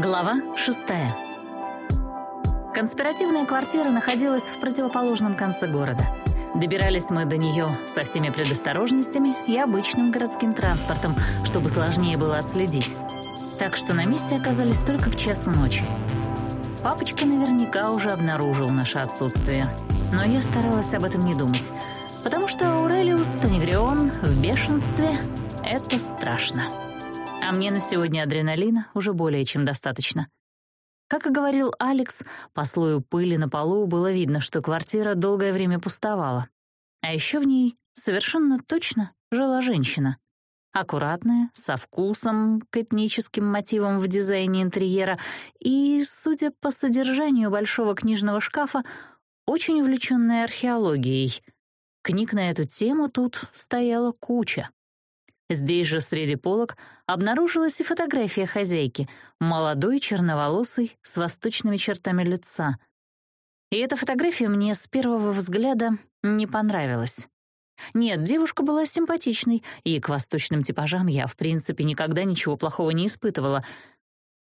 Глава 6. Конспиративная квартира находилась в противоположном конце города. Добирались мы до нее со всеми предосторожностями и обычным городским транспортом, чтобы сложнее было отследить. Так что на месте оказались только к часу ночи. Папочка наверняка уже обнаружил наше отсутствие. Но я старалась об этом не думать, потому что Аурелиус Танегрион в бешенстве — это страшно. А мне на сегодня адреналина уже более чем достаточно. Как и говорил Алекс, по слою пыли на полу было видно, что квартира долгое время пустовала. А еще в ней совершенно точно жила женщина. Аккуратная, со вкусом, к этническим мотивам в дизайне интерьера и, судя по содержанию большого книжного шкафа, очень увлеченная археологией. Книг на эту тему тут стояла куча. Здесь же среди полок обнаружилась и фотография хозяйки, молодой, черноволосый, с восточными чертами лица. И эта фотография мне с первого взгляда не понравилась. Нет, девушка была симпатичной, и к восточным типажам я, в принципе, никогда ничего плохого не испытывала.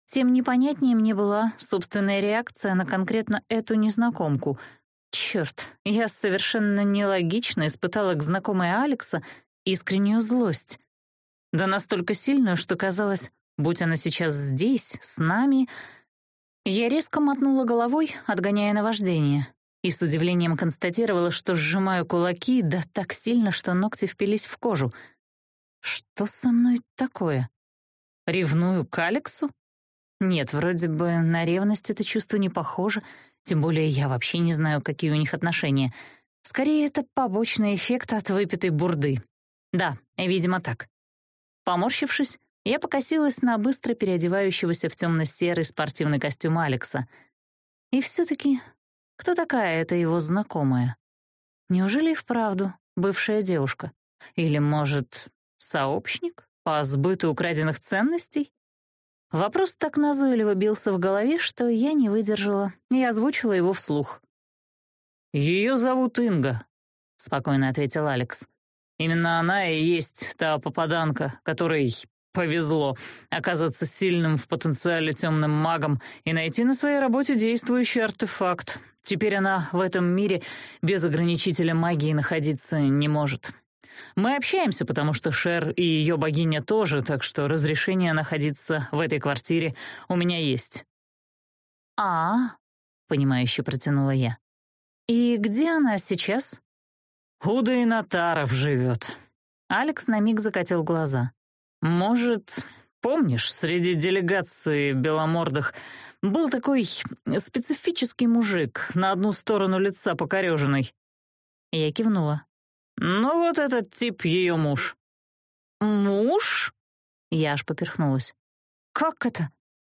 Тем непонятнее мне была собственная реакция на конкретно эту незнакомку. Черт, я совершенно нелогично испытала к знакомой Алекса искреннюю злость да настолько сильно, что казалось, будь она сейчас здесь, с нами... Я резко мотнула головой, отгоняя наваждение, и с удивлением констатировала, что сжимаю кулаки, да так сильно, что ногти впились в кожу. Что со мной такое? Ревную к Алексу? Нет, вроде бы на ревность это чувство не похоже, тем более я вообще не знаю, какие у них отношения. Скорее, это побочный эффект от выпитой бурды. Да, видимо, так. Поморщившись, я покосилась на быстро переодевающегося в темно-серый спортивный костюм Алекса. И все-таки, кто такая эта его знакомая? Неужели и вправду бывшая девушка? Или, может, сообщник по сбыту украденных ценностей? Вопрос так назойливо бился в голове, что я не выдержала и озвучила его вслух. «Ее зовут Инга», — спокойно ответил Алекс. Именно она и есть та попаданка, которой повезло оказаться сильным в потенциале темным магом и найти на своей работе действующий артефакт. Теперь она в этом мире без ограничителя магии находиться не может. Мы общаемся, потому что Шер и ее богиня тоже, так что разрешение находиться в этой квартире у меня есть. «А?» — понимающе протянула я. «И где она сейчас?» Худо и Натаров живет. Алекс на миг закатил глаза. Может, помнишь, среди делегации беломордых был такой специфический мужик, на одну сторону лица покореженный? Я кивнула. Ну вот этот тип ее муж. Муж? Я аж поперхнулась. Как это?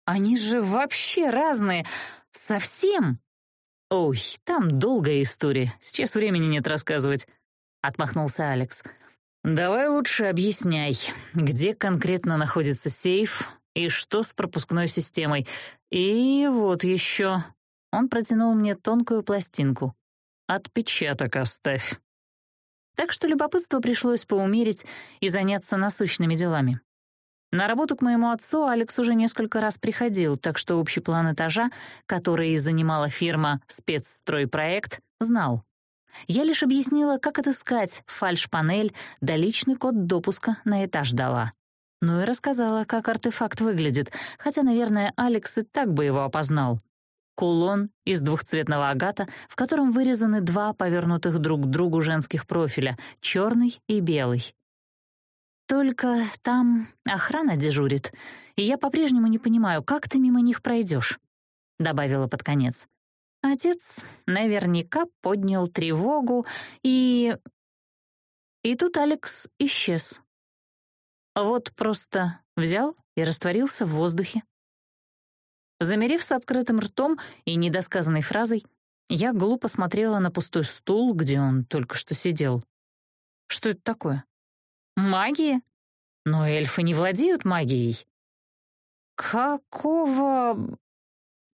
Они же вообще разные. Совсем. «Ой, там долгая история, сейчас времени нет рассказывать», — отмахнулся Алекс. «Давай лучше объясняй, где конкретно находится сейф и что с пропускной системой. И вот еще...» Он протянул мне тонкую пластинку. «Отпечаток оставь». Так что любопытство пришлось поумерить и заняться насущными делами. На работу к моему отцу Алекс уже несколько раз приходил, так что общий план этажа, который занимала фирма «Спецстройпроект», знал. Я лишь объяснила, как отыскать фальш-панель, да личный код допуска на этаж дала. Ну и рассказала, как артефакт выглядит, хотя, наверное, Алекс и так бы его опознал. Кулон из двухцветного агата, в котором вырезаны два повернутых друг к другу женских профиля — черный и белый. Только там охрана дежурит, и я по-прежнему не понимаю, как ты мимо них пройдешь, добавила под конец. Отец наверняка поднял тревогу, и... И тут Алекс исчез. Вот просто взял и растворился в воздухе. Замерев с открытым ртом и недосказанной фразой, я глупо смотрела на пустой стул, где он только что сидел. Что это такое? Магия? Но эльфы не владеют магией. Какого...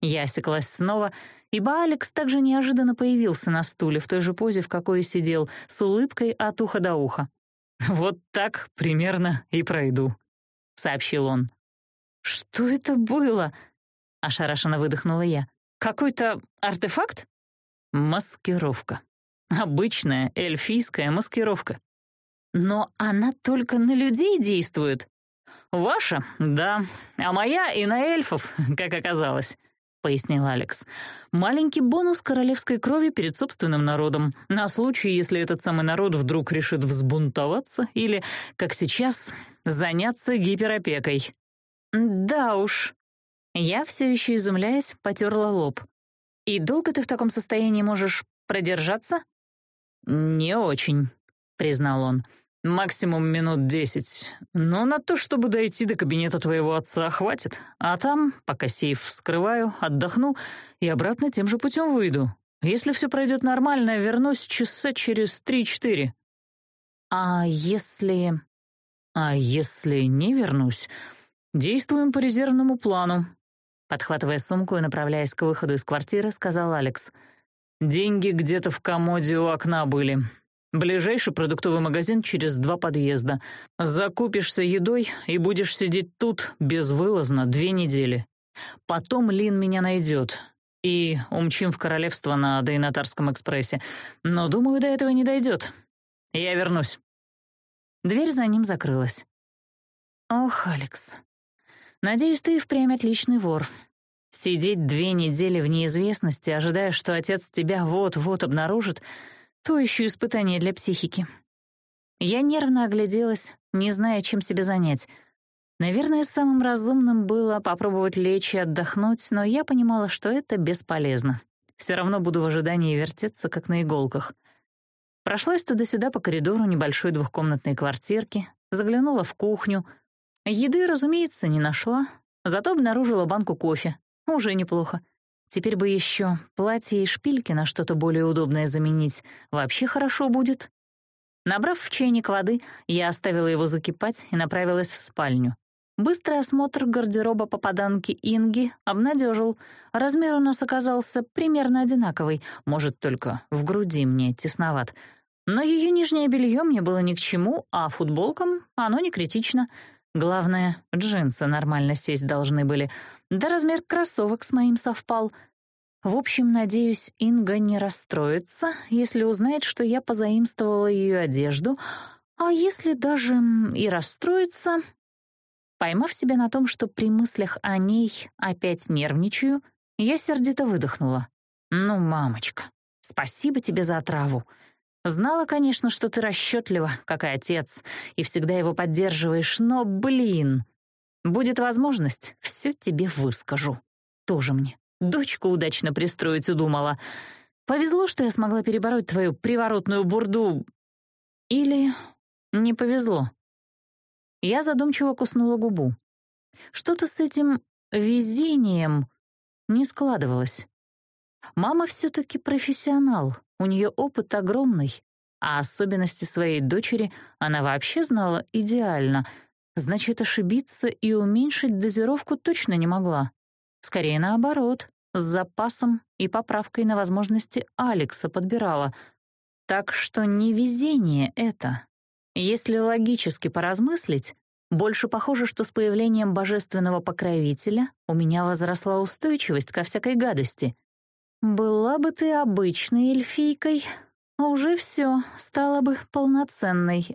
Я осеклась снова, ибо Алекс также неожиданно появился на стуле в той же позе, в какой сидел, с улыбкой от уха до уха. «Вот так примерно и пройду», — сообщил он. «Что это было?» — ошарашенно выдохнула я. «Какой-то артефакт?» «Маскировка. Обычная эльфийская маскировка. Но она только на людей действует. «Ваша? Да. А моя и на эльфов, как оказалось», — пояснил Алекс. «Маленький бонус королевской крови перед собственным народом, на случай, если этот самый народ вдруг решит взбунтоваться или, как сейчас, заняться гиперопекой». «Да уж». Я все еще изумляясь, потерла лоб. «И долго ты в таком состоянии можешь продержаться?» «Не очень», — признал он. Максимум минут десять. Но на то, чтобы дойти до кабинета твоего отца, хватит. А там, пока сейф вскрываю, отдохну и обратно тем же путем выйду. Если все пройдет нормально, вернусь часа через три-четыре. А если... А если не вернусь, действуем по резервному плану. Подхватывая сумку и направляясь к выходу из квартиры, сказал Алекс. «Деньги где-то в комоде у окна были. Ближайший продуктовый магазин через два подъезда. Закупишься едой и будешь сидеть тут безвылазно две недели. Потом Лин меня найдет и умчим в королевство на Дейнатарском экспрессе. Но, думаю, до этого не дойдет. Я вернусь». Дверь за ним закрылась. «Ох, Алекс, надеюсь, ты впрямь отличный вор. Сидеть две недели в неизвестности, ожидая, что отец тебя вот-вот обнаружит — то еще испытание для психики. Я нервно огляделась, не зная, чем себя занять. Наверное, самым разумным было попробовать лечь и отдохнуть, но я понимала, что это бесполезно. Все равно буду в ожидании вертеться, как на иголках. Прошлась туда-сюда по коридору небольшой двухкомнатной квартирки, заглянула в кухню. Еды, разумеется, не нашла, зато обнаружила банку кофе. Уже неплохо. Теперь бы еще платье и шпильки на что-то более удобное заменить. Вообще хорошо будет. Набрав в чайник воды, я оставила его закипать и направилась в спальню. Быстрый осмотр гардероба попаданки Инги обнадежил. Размер у нас оказался примерно одинаковый, может, только в груди мне тесноват. Но ее нижнее белье мне было ни к чему, а футболкам оно не критично — Главное, джинсы нормально сесть должны были, да размер кроссовок с моим совпал. В общем, надеюсь, Инга не расстроится, если узнает, что я позаимствовала ее одежду, а если даже и расстроится... Поймав себя на том, что при мыслях о ней опять нервничаю, я сердито выдохнула. «Ну, мамочка, спасибо тебе за отраву. Знала, конечно, что ты расчетлива, как и отец, и всегда его поддерживаешь, но, блин, будет возможность, все тебе выскажу. Тоже мне. Дочку удачно пристроить удумала. Повезло, что я смогла перебороть твою приворотную бурду. Или не повезло. Я задумчиво куснула губу. Что-то с этим везением не складывалось. Мама все-таки профессионал. У нее опыт огромный, а особенности своей дочери она вообще знала идеально. Значит, ошибиться и уменьшить дозировку точно не могла. Скорее наоборот, с запасом и поправкой на возможности Алекса подбирала. Так что невезение это. Если логически поразмыслить, больше похоже, что с появлением божественного покровителя у меня возросла устойчивость ко всякой гадости — была бы ты обычной эльфийкой, уже все, стала бы полноценной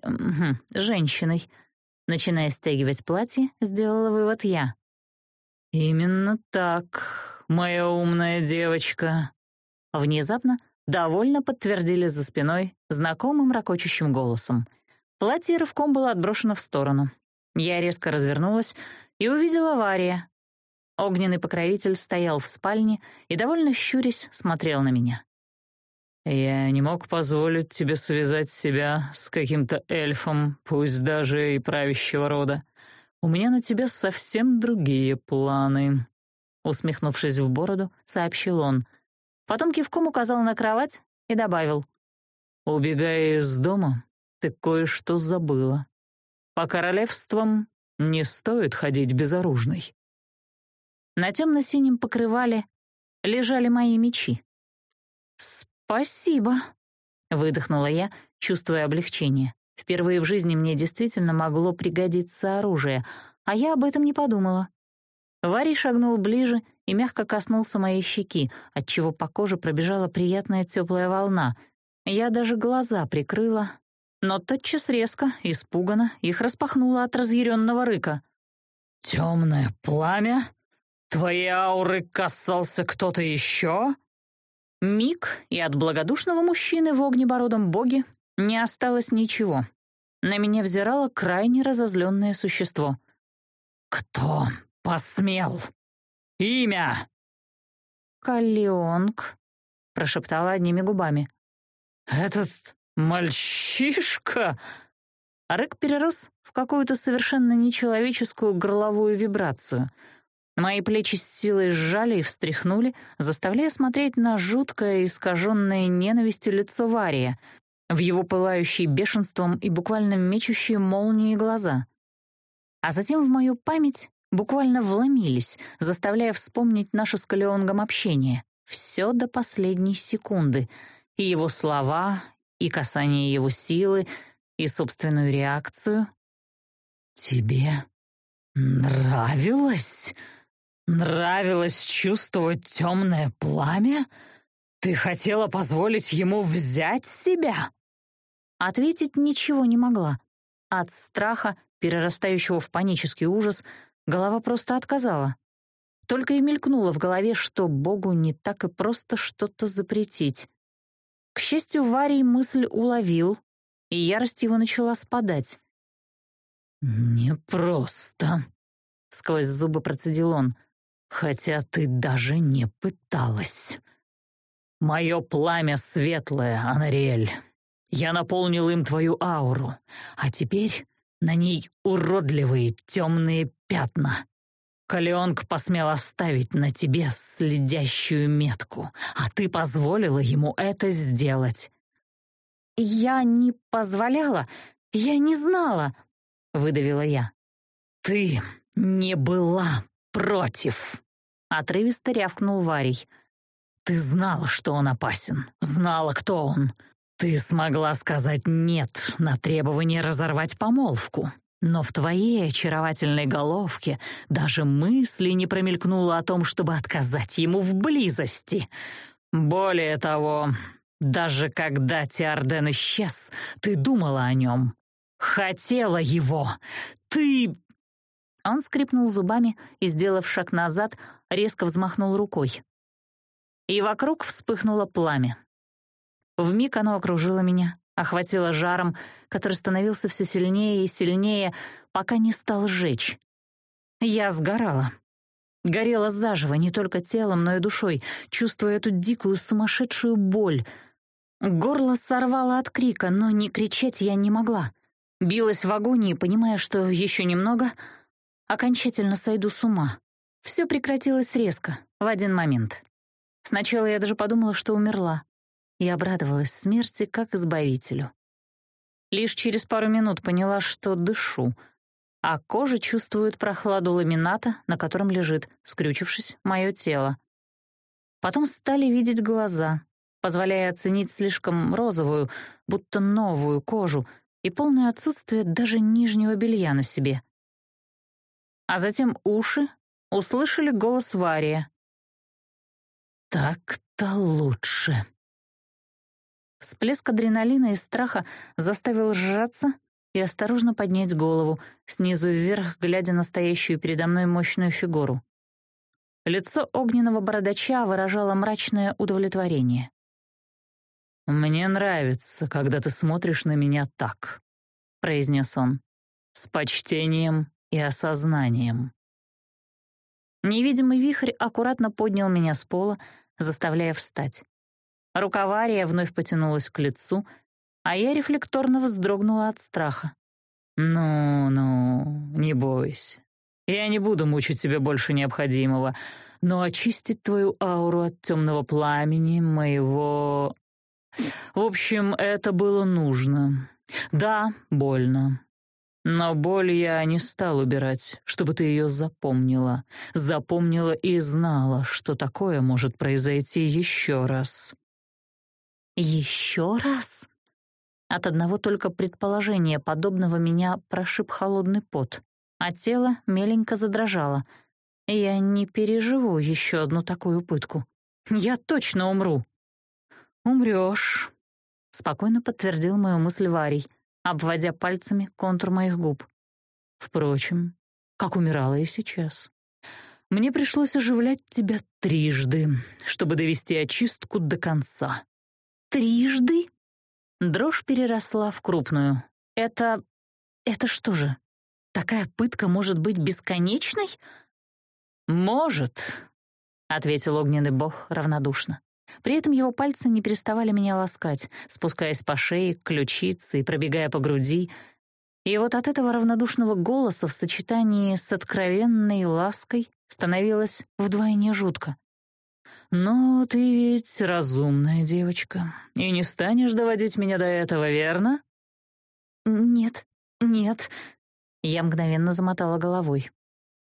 женщиной. Начиная стягивать платье, сделала вывод я. «Именно так, моя умная девочка». Внезапно довольно подтвердили за спиной знакомым ракочущим голосом. Платье рывком было отброшено в сторону. Я резко развернулась и увидела Вария, Огненный покровитель стоял в спальне и, довольно щурясь, смотрел на меня. «Я не мог позволить тебе связать себя с каким-то эльфом, пусть даже и правящего рода. У меня на тебя совсем другие планы», — усмехнувшись в бороду, сообщил он. Потом кивком указал на кровать и добавил. «Убегая из дома, ты кое-что забыла. По королевствам не стоит ходить безоружной». На темно-синем покрывале лежали мои мечи. «Спасибо», — выдохнула я, чувствуя облегчение. Впервые в жизни мне действительно могло пригодиться оружие, а я об этом не подумала. Варий шагнул ближе и мягко коснулся моей щеки, отчего по коже пробежала приятная теплая волна. Я даже глаза прикрыла, но тотчас резко, испуганно, их распахнула от разъяренного рыка. «Темное пламя!» «Твои ауры касался кто-то еще?» Миг, и от благодушного мужчины в огнебородом боге не осталось ничего. На меня взирало крайне разозленное существо. «Кто посмел? Имя!» Калионг. прошептала одними губами. «Этот мальчишка!» Рык перерос в какую-то совершенно нечеловеческую горловую вибрацию — Мои плечи с силой сжали и встряхнули, заставляя смотреть на жуткое, искаженное ненавистью лицо Вария, в его пылающие бешенством и буквально мечущие молнии глаза. А затем в мою память буквально вломились, заставляя вспомнить наше с Калеонгом общение. Все до последней секунды. И его слова, и касание его силы, и собственную реакцию. «Тебе нравилось?» Нравилось чувствовать темное пламя? Ты хотела позволить ему взять себя?» Ответить ничего не могла. От страха, перерастающего в панический ужас, голова просто отказала. Только и мелькнуло в голове, что Богу не так и просто что-то запретить. К счастью, Варий мысль уловил, хотя ты даже не пыталась. Мое пламя светлое, Анариэль. Я наполнил им твою ауру, а теперь на ней уродливые темные пятна. Калеонг посмел оставить на тебе следящую метку, а ты позволила ему это сделать. «Я не позволяла, я не знала», — выдавила я. «Ты не была против!» — отрывисто рявкнул Варий. «Ты знала, что он опасен, знала, кто он. Ты смогла сказать «нет» на требование разорвать помолвку, но в твоей очаровательной головке даже мысли не промелькнуло о том, чтобы отказать ему в близости. Более того, даже когда Тиарден исчез, ты думала о нем. Хотела его. Ты... Он скрипнул зубами и, сделав шаг назад, резко взмахнул рукой. И вокруг вспыхнуло пламя. Вмиг оно окружило меня, охватило жаром, который становился все сильнее и сильнее, пока не стал жечь. Я сгорала. Горела заживо не только телом, но и душой, чувствуя эту дикую сумасшедшую боль. Горло сорвало от крика, но не кричать я не могла. Билась в агонии, понимая, что еще немного — Окончательно сойду с ума. Все прекратилось резко, в один момент. Сначала я даже подумала, что умерла, и обрадовалась смерти как избавителю. Лишь через пару минут поняла, что дышу, а кожа чувствует прохладу ламината, на котором лежит, скрючившись, мое тело. Потом стали видеть глаза, позволяя оценить слишком розовую, будто новую кожу и полное отсутствие даже нижнего белья на себе — А затем уши услышали голос Вария. «Так-то лучше», Всплеск адреналина и страха заставил сжаться и осторожно поднять голову, снизу вверх, глядя на стоящую передо мной мощную фигуру. Лицо огненного бородача выражало мрачное удовлетворение. «Мне нравится, когда ты смотришь на меня так», — произнес он, — «с почтением и осознанием. Невидимый вихрь аккуратно поднял меня с пола, заставляя встать. Рукавария вновь потянулась к лицу, а я рефлекторно вздрогнула от страха. «Ну-ну, не бойся. Я не буду мучить тебя больше необходимого, но очистить твою ауру от темного пламени моего...» «В общем, это было нужно. Да, больно. Но боль я не стал убирать, чтобы ты ее запомнила. Запомнила и знала, что такое может произойти еще раз. Еще раз? От одного только предположения подобного меня прошиб холодный пот, а тело меленько задрожало. Я не переживу еще одну такую пытку. Я точно умру. Умрешь, спокойно подтвердил мою мысль Варий обводя пальцами контур моих губ. Впрочем, как умирала и сейчас. Мне пришлось оживлять тебя трижды, чтобы довести очистку до конца. Трижды? Дрожь переросла в крупную. Это... это что же? Такая пытка может быть бесконечной? Может, — ответил огненный бог равнодушно. При этом его пальцы не переставали меня ласкать, спускаясь по шее, к ключице и пробегая по груди. И вот от этого равнодушного голоса в сочетании с откровенной лаской становилось вдвойне жутко. «Но ты ведь разумная девочка, и не станешь доводить меня до этого, верно?» «Нет, нет», — я мгновенно замотала головой.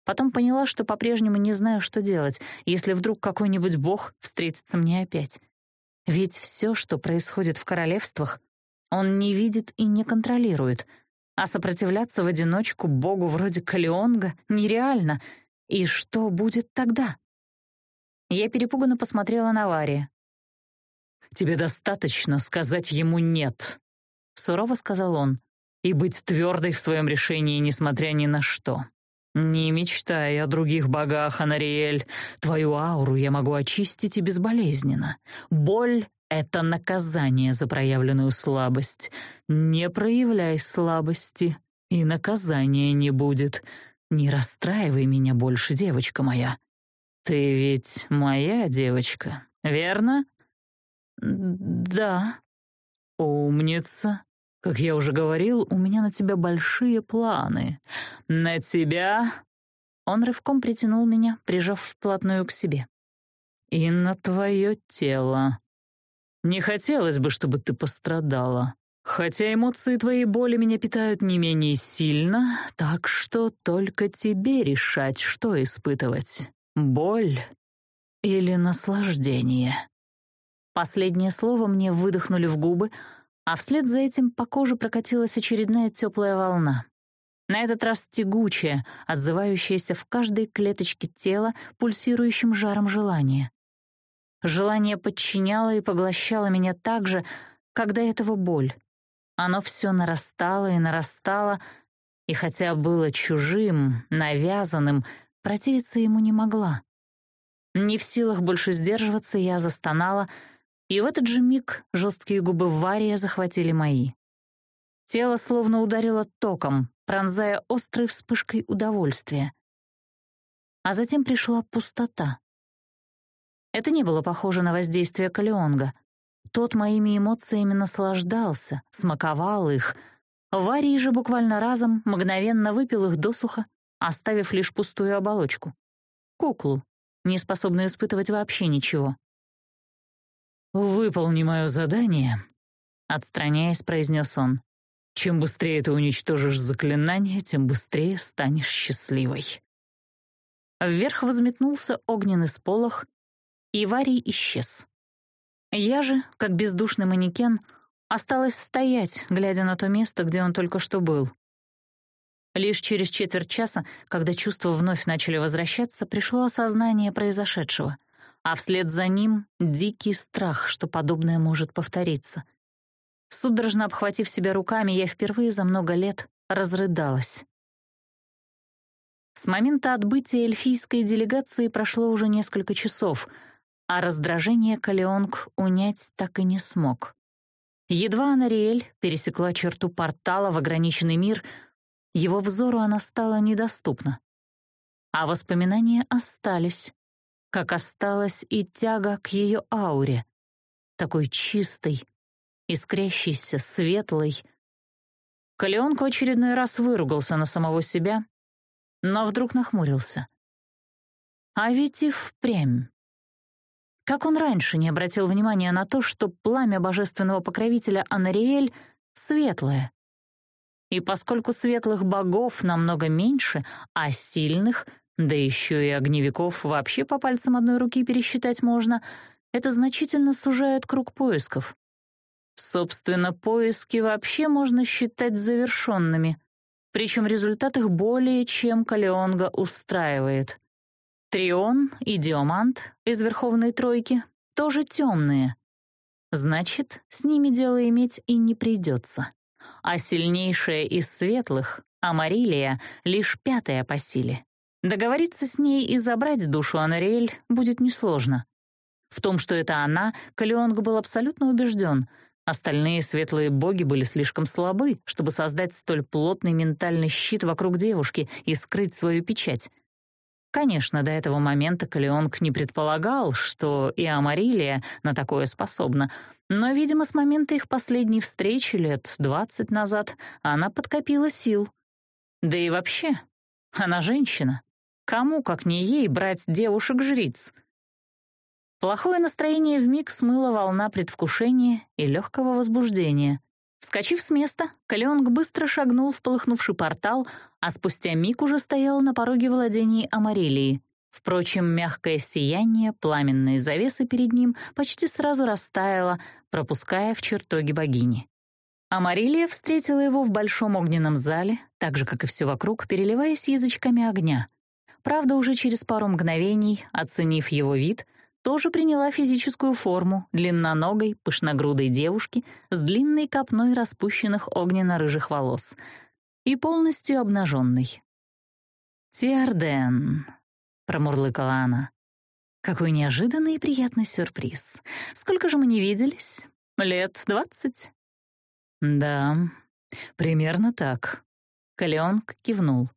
Потом поняла, что по-прежнему не знаю, что делать, если вдруг какой-нибудь бог встретится мне опять. Ведь все, что происходит в королевствах, он не видит и не контролирует, а сопротивляться в одиночку богу вроде Калионга нереально. И что будет тогда? Я перепуганно посмотрела на Ларри. «Тебе достаточно сказать ему «нет», — сурово сказал он, «и быть твердой в своем решении, несмотря ни на что». «Не мечтай о других богах, Анариэль. Твою ауру я могу очистить и безболезненно. Боль — это наказание за проявленную слабость. Не проявляй слабости, и наказания не будет. Не расстраивай меня больше, девочка моя. Ты ведь моя девочка, верно?» «Да». «Умница. Как я уже говорил, у меня на тебя большие планы. На тебя...» Он рывком притянул меня, прижав вплотную к себе. «И на твое тело. Не хотелось бы, чтобы ты пострадала. Хотя эмоции твоей боли меня питают не менее сильно, так что только тебе решать, что испытывать. Боль или наслаждение». Последнее слово мне выдохнули в губы, а вслед за этим по коже прокатилась очередная теплая волна. На этот раз тягучая, отзывающаяся в каждой клеточке тела пульсирующим жаром желания. Желание подчиняло и поглощало меня так же, как до этого боль. Оно все нарастало и нарастало, и хотя было чужим, навязанным, противиться ему не могла. Не в силах И в этот же миг жесткие губы Вария захватили мои. Тело словно ударило током, пронзая острой вспышкой удовольствия. А затем пришла пустота. Это не было похоже на воздействие Калеонга. Тот моими эмоциями наслаждался, смаковал их. Варий же буквально разом мгновенно выпил их досуха, оставив лишь пустую оболочку. Куклу, не способную испытывать вообще ничего. «Выполни мое задание», — отстраняясь, произнес он. «Чем быстрее ты уничтожишь заклинание, тем быстрее станешь счастливой». Вверх возметнулся огненный сполох, и Варий исчез. Я же, как бездушный манекен, осталась стоять, глядя на то место, где он только что был. Лишь через четверть часа, когда чувства вновь начали возвращаться, пришло осознание произошедшего — а вслед за ним дикий страх, что подобное может повториться. Судорожно обхватив себя руками, я впервые за много лет разрыдалась. С момента отбытия эльфийской делегации прошло уже несколько часов, а раздражение Калеонг унять так и не смог. Едва Анариэль пересекла черту портала в ограниченный мир, его взору она стала недоступна. А воспоминания остались, как осталась и тяга к ее ауре, такой чистой, искрящейся, светлой. Калеонко очередной раз выругался на самого себя, но вдруг нахмурился. А ведь и впрямь. Как он раньше не обратил внимания на то, что пламя божественного покровителя Анариэль светлое — и поскольку светлых богов намного меньше, а сильных да еще и огневиков вообще по пальцам одной руки пересчитать можно. Это значительно сужает круг поисков. Собственно, поиски вообще можно считать завершенными. Причем результат их более чем Калеонга устраивает. Трион и Диомант из Верховной Тройки тоже темные. Значит, с ними дело иметь и не придется. А сильнейшая из светлых, Амарилия, лишь пятая по силе. Договориться с ней и забрать душу Анариэль будет несложно. В том, что это она, Калеонг был абсолютно убежден. Остальные светлые боги были слишком слабы, чтобы создать столь плотный ментальный щит вокруг девушки и скрыть свою печать. Конечно, до этого момента Калеонг не предполагал, что и Амарилия на такое способна, но, видимо, с момента их последней встречи лет двадцать назад она подкопила сил. Да и вообще, она женщина. Кому, как не ей, брать девушек-жриц? Плохое настроение вмиг смыла волна предвкушения и легкого возбуждения. Вскочив с места, Калеонг быстро шагнул в полыхнувший портал, а спустя миг уже стоял на пороге владений Амарелии. Впрочем, мягкое сияние пламенные завесы перед ним почти сразу растаяло, пропуская в чертоги богини. Амарилия встретила его в большом огненном зале, так же, как и все вокруг, переливаясь язычками огня — Правда, уже через пару мгновений, оценив его вид, тоже приняла физическую форму длинноногой, пышногрудой девушки с длинной копной распущенных огненно-рыжих волос и полностью обнаженной. «Тиарден», — промурлыкала она, — «какой неожиданный и приятный сюрприз. Сколько же мы не виделись? Лет двадцать?» «Да, примерно так», — Калеонг кивнул.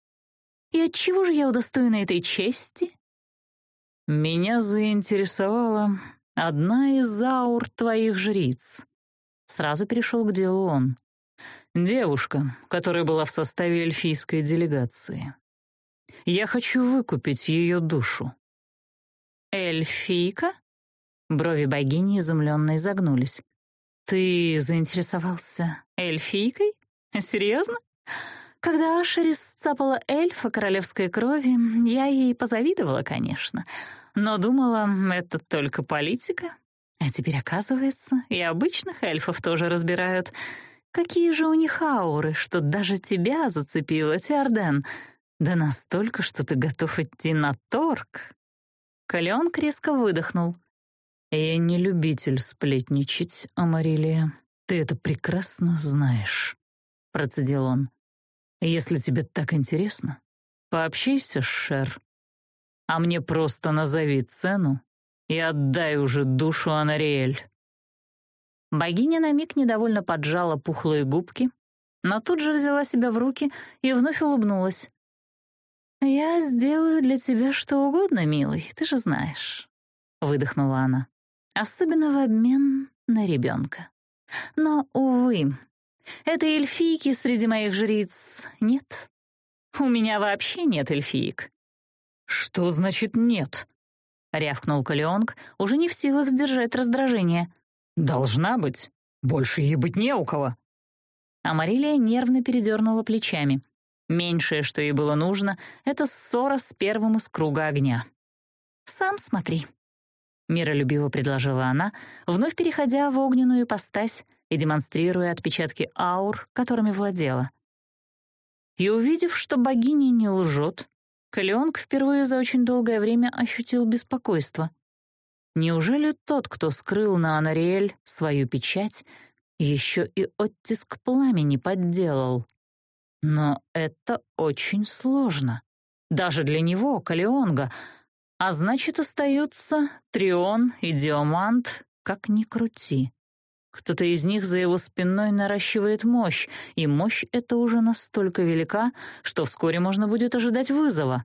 И отчего же я удостоена этой чести? Меня заинтересовала одна из аур твоих жриц. Сразу перешел к делу он. Девушка, которая была в составе эльфийской делегации. Я хочу выкупить ее душу. Эльфийка? Брови богини изумленно изогнулись. Ты заинтересовался эльфийкой? Серьезно? Когда Ашерис цапала эльфа королевской крови, я ей позавидовала, конечно, но думала, это только политика. А теперь, оказывается, и обычных эльфов тоже разбирают. Какие же у них ауры, что даже тебя зацепило, Тиарден. Да настолько, что ты готов идти на торг. Калеон резко выдохнул. «Я не любитель сплетничать, Амарилия. Ты это прекрасно знаешь», — процедил он. Если тебе так интересно, пообщайся с Шер. А мне просто назови цену и отдай уже душу Анариэль». Богиня на миг недовольно поджала пухлые губки, но тут же взяла себя в руки и вновь улыбнулась. «Я сделаю для тебя что угодно, милый, ты же знаешь», — выдохнула она. «Особенно в обмен на ребенка. Но, увы, это эльфийки среди моих жриц нет. У меня вообще нет эльфиек». «Что значит нет?» — рявкнул Калеонг, уже не в силах сдержать раздражение. «Должна быть. Больше ей быть не у кого». Амарилия нервно передернула плечами. Меньшее, что ей было нужно, — это ссора с первым из круга огня. «Сам смотри», — миролюбиво предложила она, вновь переходя в огненную ипостась, и демонстрируя отпечатки аур, которыми владела. И увидев, что богиня не лжет, Калеонг впервые за очень долгое время ощутил беспокойство. Неужели тот, кто скрыл на Анариэль свою печать, еще и оттиск пламени подделал? Но это очень сложно. Даже для него, Калеонга. А значит, остаются Трион и Диомант, как ни крути. Кто-то из них за его спиной наращивает мощь, и мощь эта уже настолько велика, что вскоре можно будет ожидать вызова.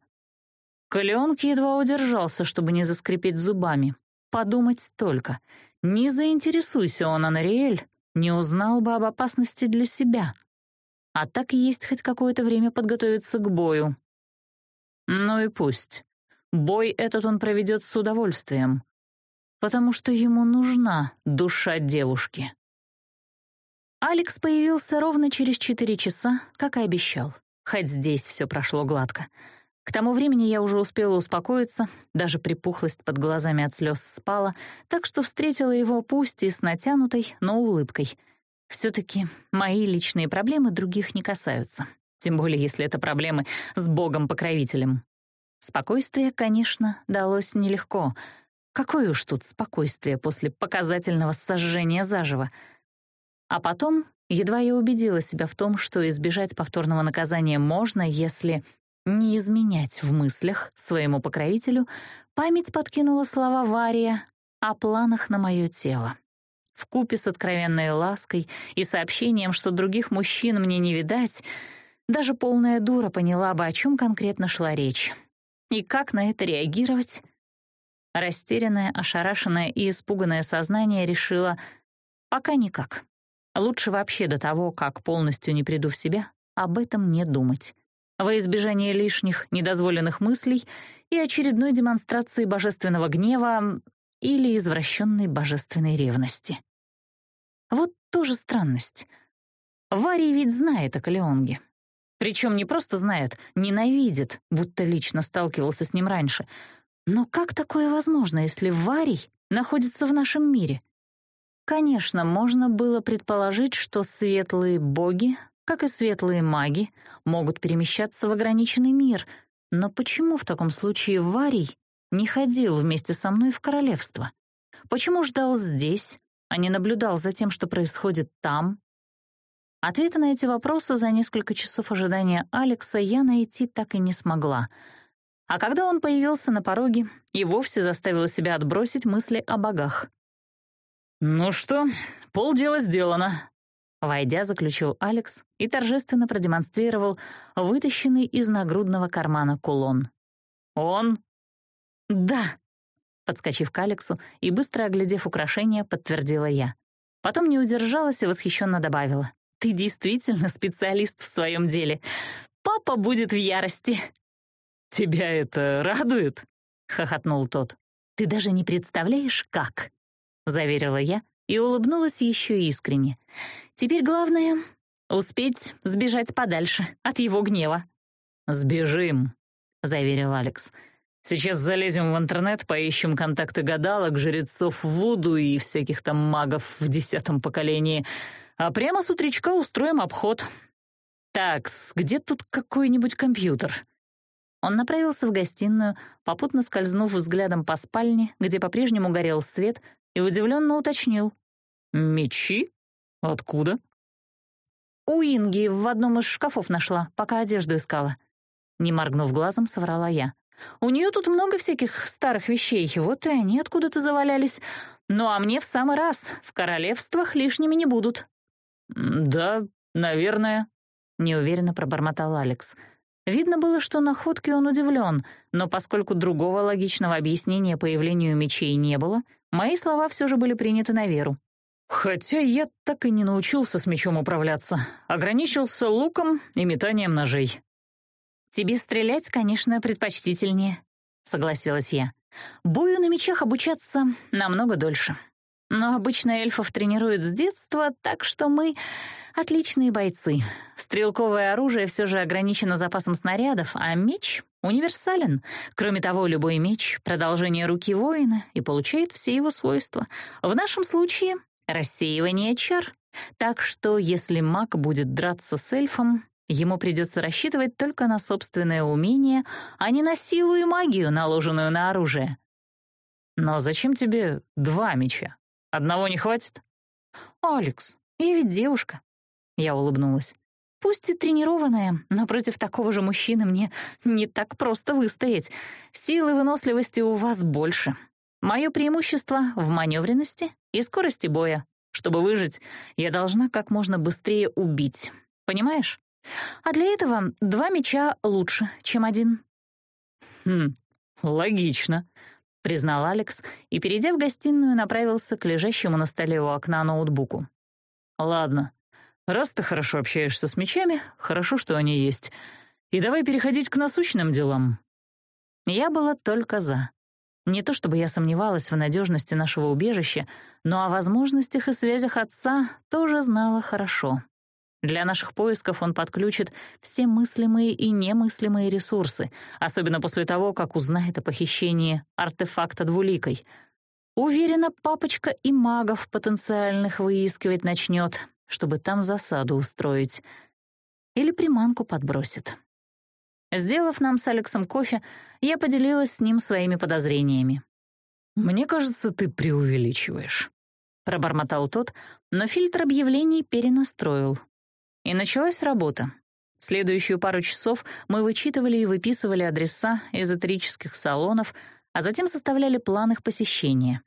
Калеонг едва удержался, чтобы не заскрипеть зубами. Подумать только. Не заинтересуйся он, Анариэль, не узнал бы об опасности для себя. А так есть хоть какое-то время подготовиться к бою. Ну и пусть. Бой этот он проведет с удовольствием потому что ему нужна душа девушки. Алекс появился ровно через четыре часа, как и обещал. Хоть здесь все прошло гладко. К тому времени я уже успела успокоиться, даже припухлость под глазами от слез спала, так что встретила его пусть и с натянутой, но улыбкой. все таки мои личные проблемы других не касаются, тем более если это проблемы с Богом-покровителем. Спокойствие, конечно, далось нелегко — Какое уж тут спокойствие после показательного сожжения заживо. А потом едва я убедила себя в том, что избежать повторного наказания можно, если не изменять в мыслях своему покровителю, память подкинула слова Вария о планах на мое тело. В купе с откровенной лаской и сообщением, что других мужчин мне не видать, даже полная дура поняла бы, о чем конкретно шла речь. И как на это реагировать? Растерянное, ошарашенное и испуганное сознание решило «пока никак». Лучше вообще до того, как полностью не приду в себя, об этом не думать. Во избежание лишних, недозволенных мыслей и очередной демонстрации божественного гнева или извращенной божественной ревности. Вот тоже странность. Варий ведь знает о Калеонге. Причем не просто знает, ненавидит, будто лично сталкивался с ним раньше — но как такое возможно, если Варий находится в нашем мире? Конечно, можно было предположить, что светлые боги, как и светлые маги, могут перемещаться в ограниченный мир, но почему в таком случае Варий не ходил вместе со мной в королевство? Почему ждал здесь, а не наблюдал за тем, что происходит там? Ответы на эти вопросы за несколько часов ожидания Алекса я найти так и не смогла — а когда он появился на пороге, и вовсе заставила себя отбросить мысли о богах. «Ну что, полдела сделано», — войдя, заключил Алекс и торжественно продемонстрировал вытащенный из нагрудного кармана кулон. «Он?» «Да», — подскочив к Алексу и быстро оглядев украшение, подтвердила я. Потом не удержалась и восхищенно добавила. «Ты действительно специалист в своем деле. Папа будет в ярости!» «Тебя это радует?» — хохотнул тот. «Ты даже не представляешь, как!» — заверила я и улыбнулась еще искренне. «Теперь главное — успеть сбежать подальше от его гнева». «Сбежим», — заверил Алекс. «Сейчас залезем в интернет, поищем контакты гадалок, жрецов Вуду и всяких там магов в десятом поколении, а прямо с утречка устроим обход. Такс, где тут какой-нибудь компьютер?» Он направился в гостиную, попутно скользнув взглядом по спальне, где по-прежнему горел свет, и удивленно уточнил. «Мечи? Откуда?» «У Инги в одном из шкафов нашла, пока одежду искала». Не моргнув глазом, соврала я. «У нее тут много всяких старых вещей, вот и они откуда-то завалялись. Ну а мне в самый раз, в королевствах лишними не будут». «Да, наверное», — неуверенно пробормотал Алекс. «Алекс». Видно было, что на ходке он удивлен, но поскольку другого логичного объяснения появлению мечей не было, мои слова все же были приняты на веру. «Хотя я так и не научился с мечом управляться. Ограничился луком и метанием ножей». «Тебе стрелять, конечно, предпочтительнее», — согласилась я. «Бою на мечах обучаться намного дольше». Но обычно эльфов тренируют с детства, так что мы отличные бойцы. Стрелковое оружие все же ограничено запасом снарядов, а меч универсален. Кроме того, любой меч — продолжение руки воина и получает все его свойства. В нашем случае — рассеивание чар. Так что, если маг будет драться с эльфом, ему придется рассчитывать только на собственное умение, а не на силу и магию, наложенную на оружие. «Но зачем тебе два меча?» Одного не хватит? «Алекс, я ведь девушка», — я улыбнулась. «Пусть и тренированная, но против такого же мужчины мне не так просто выстоять. Силы выносливости у вас больше. Мое преимущество в маневренности и скорости боя. Чтобы выжить, я должна как можно быстрее убить. Понимаешь? А для этого два меча лучше, чем один». «Хм, логично», — признал Алекс и, перейдя в гостиную, направился к лежащему на столе у окна ноутбуку. «Ладно. Раз ты хорошо общаешься с мечами, хорошо, что они есть. И давай переходить к насущным делам». Я была только «за». Не то чтобы я сомневалась в надежности нашего убежища, но о возможностях и связях отца тоже знала хорошо. Для наших поисков он подключит все мыслимые и немыслимые ресурсы, особенно после того, как узнает о похищении артефакта двуликой. Уверена, папочка и магов потенциальных выискивать начнет, чтобы там засаду устроить. Или приманку подбросит. Сделав нам с Алексом кофе, я поделилась с ним своими подозрениями. «Мне кажется, ты преувеличиваешь», — пробормотал тот, но фильтр объявлений перенастроил, и началась работа. Следующую пару часов мы вычитывали и выписывали адреса эзотерических салонов, а затем составляли план их посещения.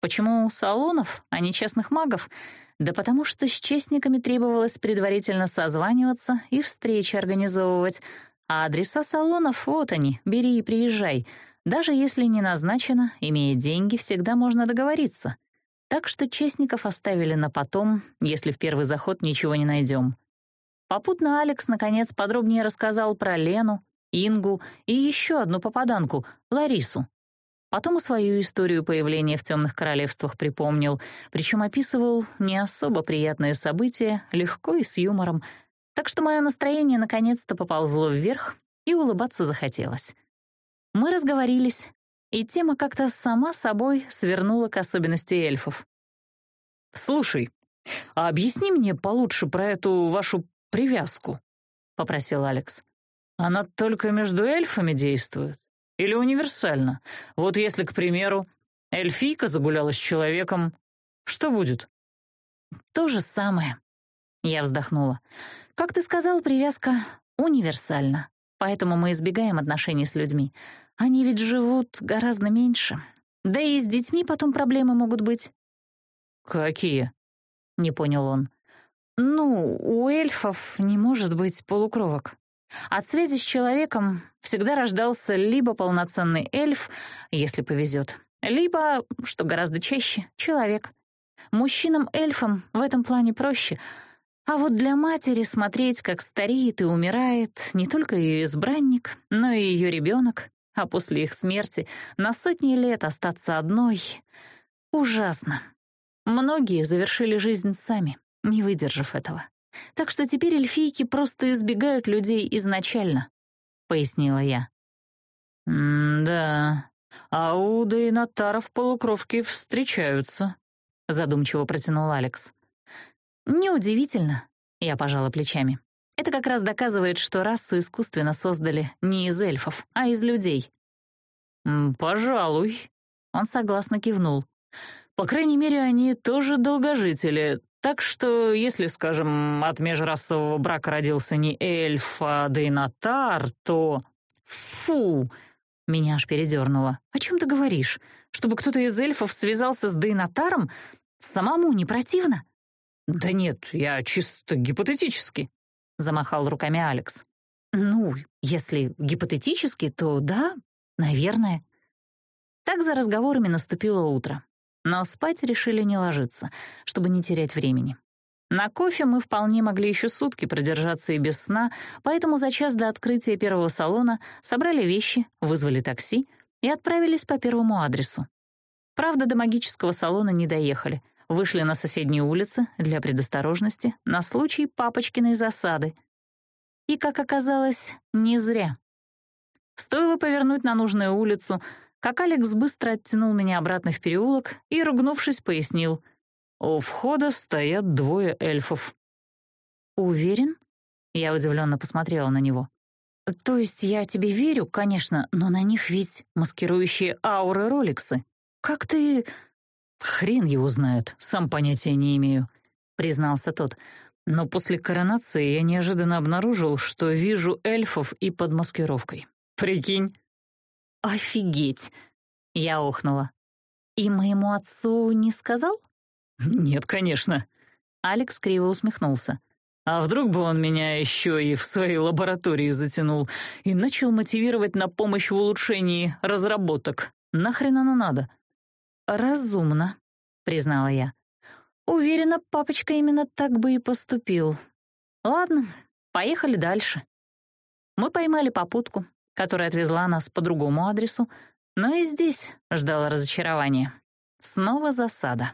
Почему салонов, а не частных магов? Да потому что с честниками требовалось предварительно созваниваться и встречи организовывать, а адреса салонов — вот они, бери и приезжай. Даже если не назначено, имея деньги, всегда можно договориться. Так что честников оставили на потом, если в первый заход ничего не найдем. Попутно Алекс, наконец, подробнее рассказал про Лену, Ингу и еще одну попаданку — Ларису. Потом и свою историю появления в темных королевствах припомнил, причем описывал не особо приятные события, легко и с юмором. Так что мое настроение наконец-то поползло вверх, и улыбаться захотелось. Мы разговорились, и тема как-то сама собой свернула к особенности эльфов. «Слушай, а объясни мне получше про эту вашу привязку», — попросил Алекс. «Она только между эльфами действует? Или универсально? Вот если, к примеру, эльфийка загуляла с человеком, что будет?» «То же самое», — я вздохнула. «Как ты сказал, привязка универсальна, поэтому мы избегаем отношений с людьми. Они ведь живут гораздо меньше. Да и с детьми потом проблемы могут быть». «Какие?» — не понял он. «Ну, у эльфов не может быть полукровок. От связи с человеком всегда рождался либо полноценный эльф, если повезет, либо, что гораздо чаще, человек. Мужчинам-эльфам в этом плане проще, а вот для матери смотреть, как стареет и умирает не только ее избранник, но и ее ребенок, а после их смерти на сотни лет остаться одной — ужасно. Многие завершили жизнь сами, не выдержав этого. «Так что теперь эльфийки просто избегают людей изначально», — пояснила я. «Да, ауды и Натара в полукровке встречаются», — задумчиво протянул Алекс. «Неудивительно», — я пожала плечами. «Это как раз доказывает, что расу искусственно создали не из эльфов, а из людей». «Пожалуй», — он согласно кивнул. «По крайней мере, они тоже долгожители, так что, если, скажем, от межрасового брака родился не эльф, а дейнатар, то... Фу! Меня аж передернуло. О чем ты говоришь? Чтобы кто-то из эльфов связался с дейнатаром? Самому не противно? Да нет, я чисто гипотетически, замахал руками Алекс. Ну, если гипотетически, то да, наверное. Так за разговорами наступило утро но спать решили не ложиться, чтобы не терять времени. На кофе мы вполне могли еще сутки продержаться и без сна, поэтому за час до открытия первого салона собрали вещи, вызвали такси и отправились по первому адресу. Правда, до магического салона не доехали. Вышли на соседние улицы для предосторожности на случай папочкиной засады. И, как оказалось, не зря. Стоило повернуть на нужную улицу — как Алекс быстро оттянул меня обратно в переулок и, ругнувшись, пояснил. «У входа стоят двое эльфов». «Уверен?» — я удивленно посмотрела на него. «То есть я тебе верю, конечно, но на них ведь маскирующие ауры роликсы. Как ты...» «Хрен его знает, сам понятия не имею», — признался тот. «Но после коронации я неожиданно обнаружил, что вижу эльфов и под маскировкой. Прикинь?» «Офигеть!» — я охнула. «И моему отцу не сказал?» «Нет, конечно». Алекс криво усмехнулся. «А вдруг бы он меня еще и в своей лаборатории затянул и начал мотивировать на помощь в улучшении разработок? Нахрен оно надо?» «Разумно», — признала я. «Уверена, папочка именно так бы и поступил. Ладно, поехали дальше». Мы поймали попутку, которая отвезла нас по другому адресу, но и здесь ждало разочарование. Снова засада.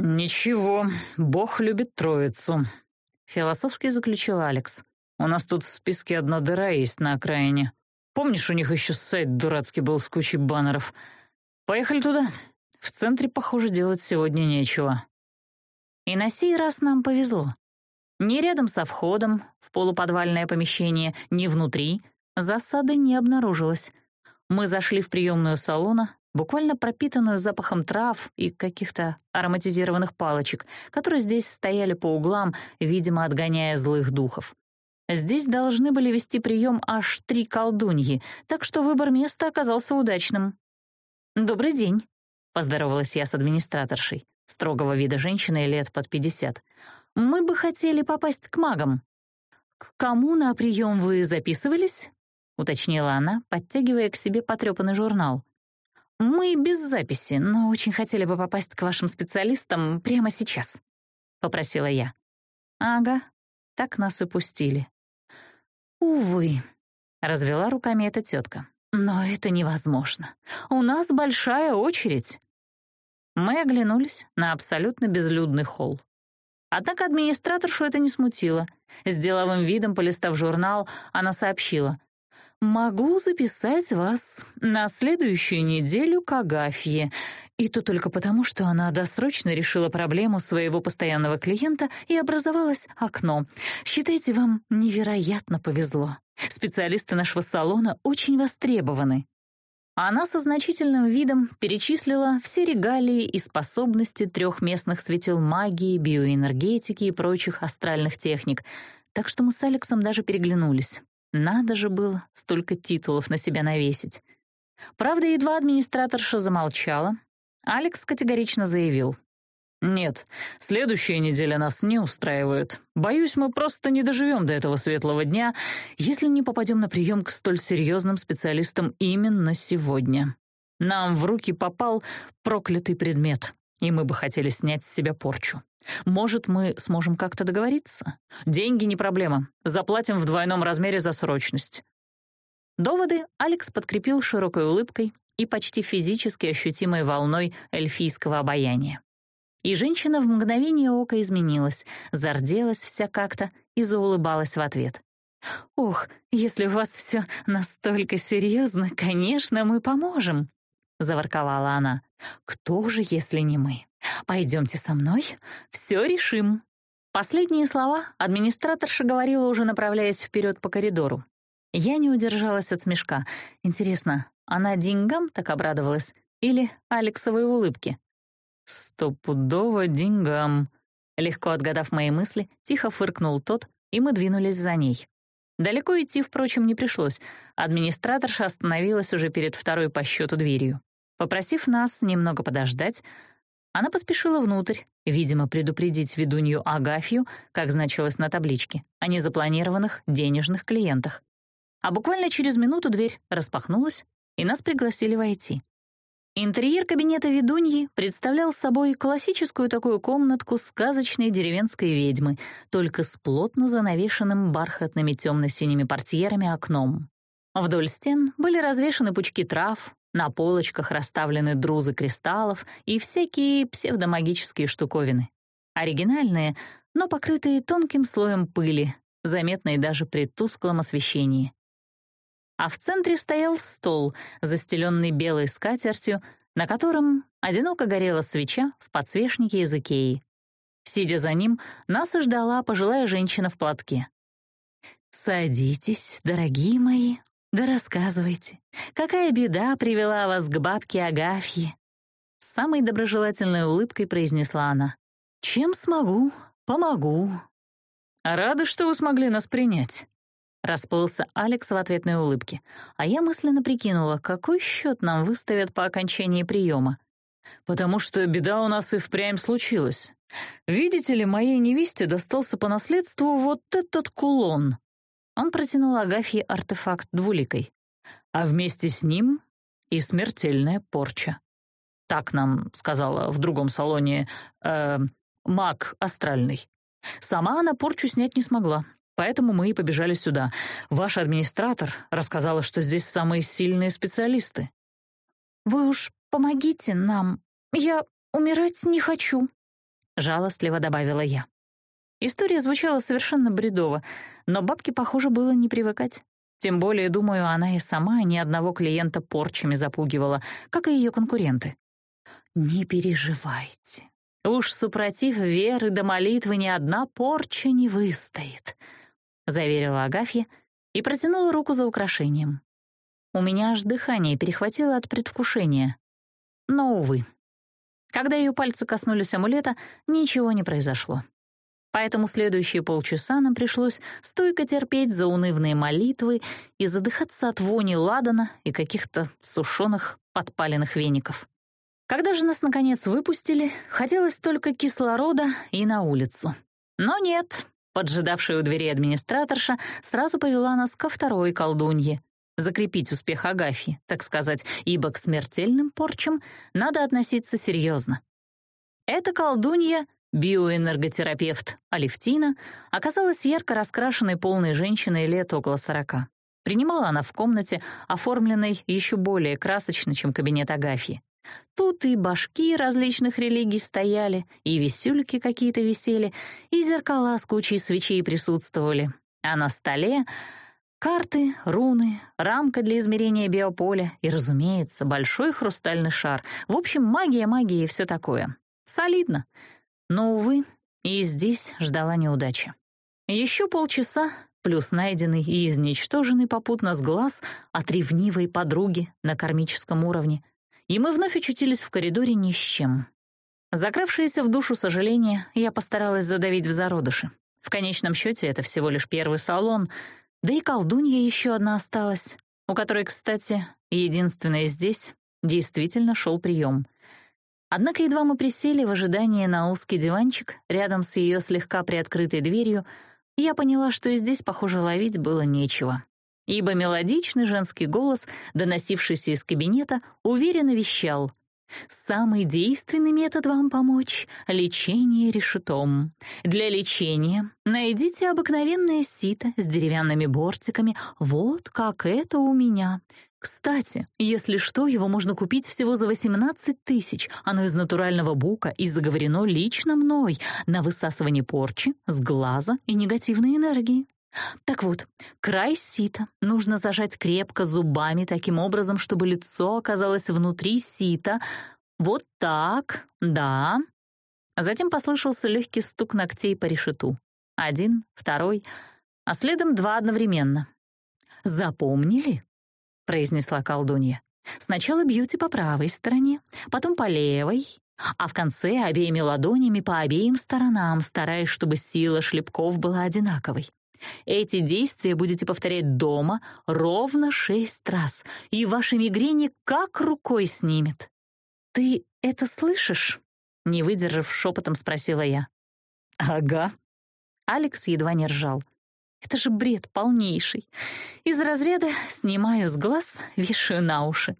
«Ничего, Бог любит троицу», — философски заключил Алекс. «У нас тут в списке одна дыра есть на окраине. Помнишь, у них еще сайт дурацкий был с кучей баннеров? Поехали туда. В центре, похоже, делать сегодня нечего». И на сей раз нам повезло. Не рядом со входом в полуподвальное помещение, не внутри — засады не обнаружилось. Мы зашли в приемную салона, буквально пропитанную запахом трав и каких-то ароматизированных палочек, которые здесь стояли по углам, видимо, отгоняя злых духов. Здесь должны были вести прием аж три колдуньи, так что выбор места оказался удачным. «Добрый день», — поздоровалась я с администраторшей, строгого вида женщины лет под пятьдесят. «Мы бы хотели попасть к магам». «К кому на прием вы записывались?» — уточнила она, подтягивая к себе потрёпанный журнал. «Мы без записи, но очень хотели бы попасть к вашим специалистам прямо сейчас», — попросила я. «Ага, так нас и пустили». «Увы», — развела руками эта тетка. «Но это невозможно. У нас большая очередь». Мы оглянулись на абсолютно безлюдный холл. Однако администраторшу это не смутило. С деловым видом, полистав журнал, она сообщила. «Могу записать вас на следующую неделю к Агафье». И то только потому, что она досрочно решила проблему своего постоянного клиента и образовалось окно. Считайте, вам невероятно повезло. Специалисты нашего салона очень востребованы. Она со значительным видом перечислила все регалии и способности трех местных светил магии, биоэнергетики и прочих астральных техник, так что мы с Алексом даже переглянулись. Надо же было столько титулов на себя навесить. Правда, едва администраторша замолчала, Алекс категорично заявил. «Нет, следующая неделя нас не устраивает. Боюсь, мы просто не доживем до этого светлого дня, если не попадем на прием к столь серьезным специалистам именно сегодня. Нам в руки попал проклятый предмет, и мы бы хотели снять с себя порчу». Может, мы сможем как-то договориться? Деньги не проблема. Заплатим в двойном размере за срочность. Доводы Алекс подкрепил широкой улыбкой и почти физически ощутимой волной эльфийского обаяния. И женщина в мгновение ока изменилась, зарделась вся как-то и заулыбалась в ответ. «Ох, если у вас все настолько серьезно, конечно, мы поможем», — заворковала она. «Кто же, если не мы?» Пойдемте со мной, все решим». Последние слова администраторша говорила, уже направляясь вперед по коридору. Я не удержалась от смешка. Интересно, она деньгам так обрадовалась или Алексовой улыбке? «Стопудово деньгам», — легко отгадав мои мысли, тихо фыркнул тот, и мы двинулись за ней. Далеко идти, впрочем, не пришлось. Администраторша остановилась уже перед второй по счету дверью. Она поспешила внутрь, видимо, предупредить ведунью Агафью, как значилось на табличке, о незапланированных денежных клиентах. А буквально через минуту дверь распахнулась, и нас пригласили войти. Интерьер кабинета ведуньи представлял собой классическую такую комнатку сказочной деревенской ведьмы, только с плотно занавешенным бархатными темно-синими портьерами окном. Вдоль стен были развешаны пучки трав, на полочках расставлены друзы кристаллов и всякие псевдомагические штуковины. Оригинальные, но покрытые тонким слоем пыли, заметные даже при тусклом освещении. А в центре стоял стол, застеленный белой скатертью, на котором одиноко горела свеча в подсвечнике из Икеи. Сидя за ним, нас ждала пожилая женщина в платке. «Садитесь, дорогие мои, да рассказывайте, какая беда привела вас к бабке Агафье?» С самой доброжелательной улыбкой произнесла она. «Чем смогу, помогу». «А «Рада, что вы смогли нас принять», — расплылся Алекс в ответной улыбке, а я мысленно прикинула, какой счет нам выставят по окончании приема. «Потому что беда у нас и впрямь случилась. Видите ли, моей невесте достался по наследству вот этот кулон», он протянул Агафье артефакт двуликой. А вместе с ним и смертельная порча. Так нам сказала в другом салоне э, маг астральный. Сама она порчу снять не смогла, поэтому мы и побежали сюда. Ваш администратор рассказала, что здесь самые сильные специалисты. «Вы уж помогите нам. Я умирать не хочу», — жалостливо добавила я. История звучала совершенно бредово, но бабке, похоже, было не привыкать. Тем более, думаю, она и сама ни одного клиента порчами запугивала, как и ее конкуренты. «Не переживайте. Уж супротив веры до молитвы ни одна порча не выстоит», — заверила Агафья и протянула руку за украшением. У меня аж дыхание перехватило от предвкушения. Но, увы. Когда ее пальцы коснулись амулета, ничего не произошло поэтому следующие полчаса нам пришлось стойко терпеть заунывные молитвы и задыхаться от вони ладана и каких-то сушеных подпаленных веников. Когда же нас, наконец, выпустили, хотелось только кислорода и на улицу. Но нет, поджидавшая у двери администраторша сразу повела нас ко второй колдунье. Закрепить успех Агафьи, так сказать, ибо к смертельным порчам надо относиться серьезно. Эта колдунья Биоэнерготерапевт Алевтина оказалась ярко раскрашенной полной женщиной лет около сорока. Принимала она в комнате, оформленной еще более красочно, чем кабинет Агафьи. Тут и башки различных религий стояли, и висюльки какие-то висели, и зеркала с кучей свечей присутствовали. А на столе карты, руны, рамка для измерения биополя и, разумеется, большой хрустальный шар. В общем, магия, магия и все такое. Солидно. Но, увы, и здесь ждала неудача. Еще полчаса, плюс найденный и изничтоженный попутно с глаз от ревнивой подруги на кармическом уровне, и мы вновь очутились в коридоре ни с чем. Закравшееся в душу сожаление я постаралась задавить в зародыши. В конечном счете это всего лишь первый салон, да и колдунья еще одна осталась, у которой, кстати, единственная здесь действительно шел прием. Однако едва мы присели в ожидании на узкий диванчик рядом с ее слегка приоткрытой дверью, я поняла, что и здесь, похоже, ловить было нечего. Ибо мелодичный женский голос, доносившийся из кабинета, уверенно вещал — Самый действенный метод вам помочь — лечение решетом. Для лечения найдите обыкновенное сито с деревянными бортиками. Вот как это у меня. Кстати, если что, его можно купить всего за 18 тысяч. Оно из натурального бука и заговорено лично мной на высасывание порчи, сглаза и негативной энергии. Так вот, край сита нужно зажать крепко зубами таким образом, чтобы лицо оказалось внутри сита. Вот так, да. Затем послышался легкий стук ногтей по решету. Один, второй, а следом два одновременно. «Запомнили?» — произнесла колдунья. «Сначала бьете по правой стороне, потом по левой, а в конце обеими ладонями по обеим сторонам, стараясь, чтобы сила шлепков была одинаковой. Эти действия будете повторять дома ровно шесть раз, и ваши мигрени как рукой снимет». «Ты это слышишь?» — не выдержав, шепотом спросила я. «Ага». Алекс едва не ржал. Это же бред полнейший. Из разряда снимаю с глаз, вешаю на уши.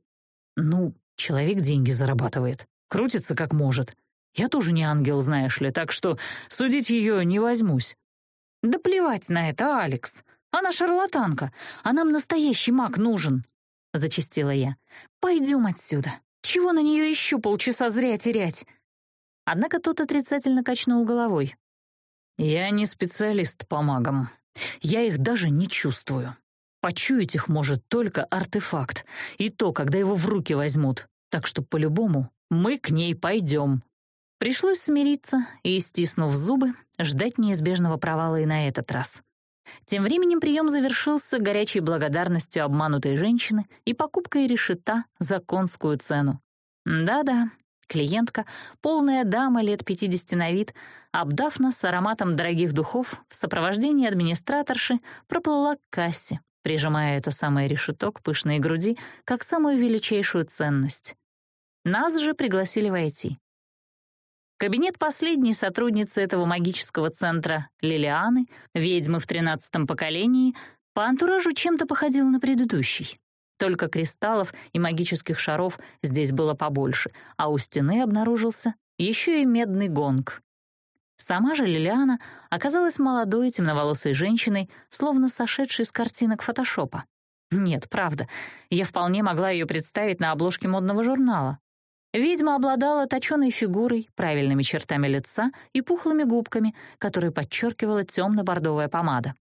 Ну, человек деньги зарабатывает, крутится как может. Я тоже не ангел, знаешь ли, так что судить ее не возьмусь. Да плевать на это, Алекс. Она шарлатанка, а нам настоящий маг нужен, — Зачистила я. Пойдем отсюда. Чего на нее еще полчаса зря терять? Однако тот отрицательно качнул головой. «Я не специалист по магам», я их даже не чувствую. Почуять их может только артефакт, и то, когда его в руки возьмут. Так что по-любому мы к ней пойдем. Пришлось смириться и, стиснув зубы, ждать неизбежного провала и на этот раз. Тем временем прием завершился горячей благодарностью обманутой женщины и покупкой решета за конскую цену. Да-да, клиентка, полная дама лет 50 на вид, обдав нас с ароматом дорогих духов, в сопровождении администраторши проплыла к кассе, прижимая это самое решето к пышной груди как самую величайшую ценность. Нас же пригласили войти. Кабинет последней сотрудницы этого магического центра, Лилианы, ведьмы в тринадцатом поколении, по антуражу чем-то походил на предыдущий. Только кристаллов и магических шаров здесь было побольше, а у стены обнаружился еще и медный гонг. Сама же Лилиана оказалась молодой темноволосой женщиной, словно сошедшей с картинок фотошопа. Нет, правда, я вполне могла ее представить на обложке модного журнала. Ведьма обладала точеной фигурой, правильными чертами лица и пухлыми губками, которые подчеркивала темно-бордовая помада.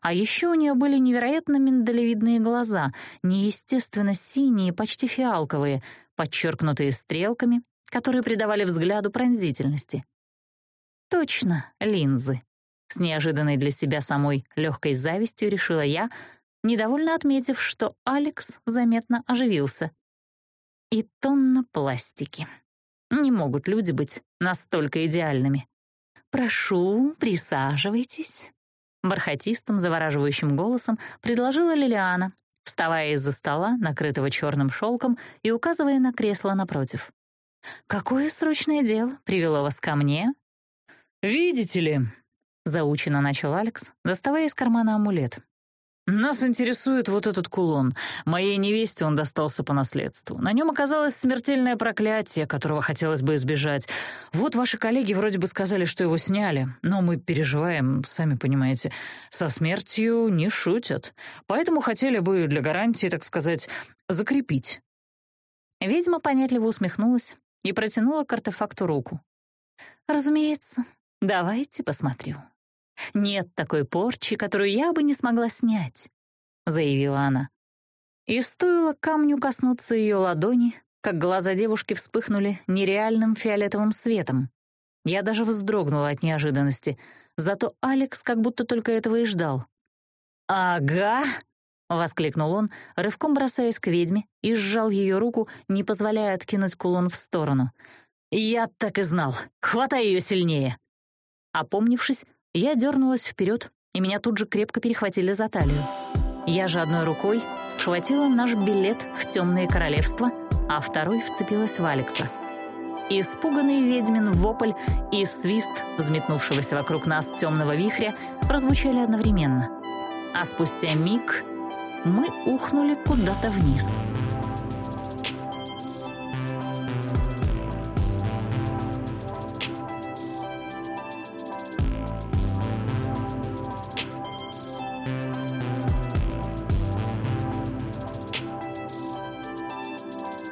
А еще у нее были невероятно миндалевидные глаза, неестественно синие, почти фиалковые, подчеркнутые стрелками, которые придавали взгляду пронзительности. Точно, линзы. С неожиданной для себя самой легкой завистью решила я, недовольно отметив, что Алекс заметно оживился. И тонна пластики. Не могут люди быть настолько идеальными. «Прошу, присаживайтесь», бархатистым, завораживающим голосом предложила Лилиана, вставая из-за стола, накрытого черным шелком, и указывая на кресло напротив. «Какое срочное дело привело вас ко мне?» «Видите ли...» — заучено начал Алекс, доставая из кармана амулет. «Нас интересует вот этот кулон. Моей невесте он достался по наследству. На нем оказалось смертельное проклятие, которого хотелось бы избежать. Вот ваши коллеги вроде бы сказали, что его сняли, но мы переживаем, сами понимаете. Со смертью не шутят. Поэтому хотели бы для гарантии, так сказать, закрепить». Ведьма понятливо усмехнулась и протянула к артефакту руку. «Разумеется. Давайте посмотрю». Нет такой порчи, которую я бы не смогла снять», — заявила она. И стоило камню коснуться ее ладони, как глаза девушки вспыхнули нереальным фиолетовым светом. Я даже вздрогнула от неожиданности, зато Алекс как будто только этого и ждал. «Ага!» — воскликнул он, рывком бросаясь к ведьме и сжал ее руку, не позволяя откинуть кулон в сторону. «Я так и знал! Хватай ее сильнее!» Опомнившись, я дернулась вперед, и меня тут же крепко перехватили за талию. Я же одной рукой схватила наш билет в темные королевства, а второй вцепилась в Алекса. Испуганный ведьмин вопль и свист взметнувшегося вокруг нас темного вихря прозвучали одновременно. А спустя миг мы ухнули куда-то вниз —